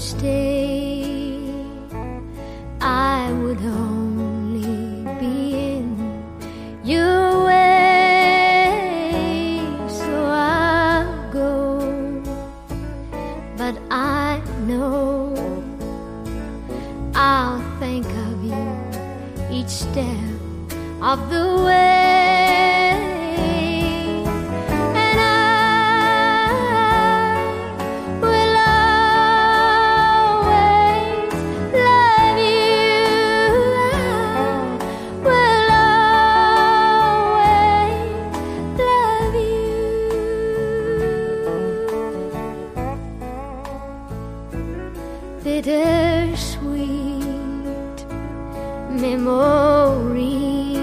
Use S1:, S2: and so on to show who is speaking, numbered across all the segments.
S1: stay, I would only be in your way. So I'll go, but I know I'll think of you each step of the way. Bittersweet memories.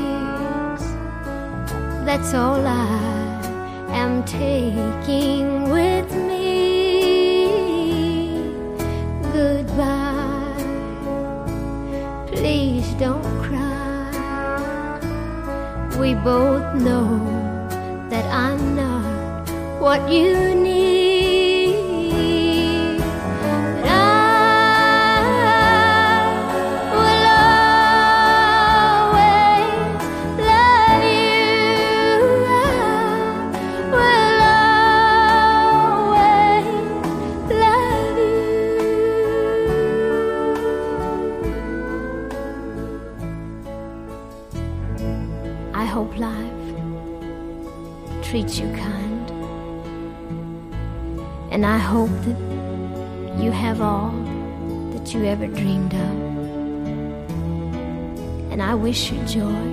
S1: That's all I am taking with me. Goodbye. Please don't cry. We both know that I'm not what you need. Hope life treats you kind. And I hope that you have all that you ever dreamed of. And I wish you joy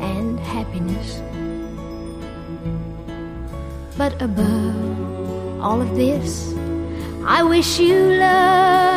S1: and happiness. But above all of this, I wish you love.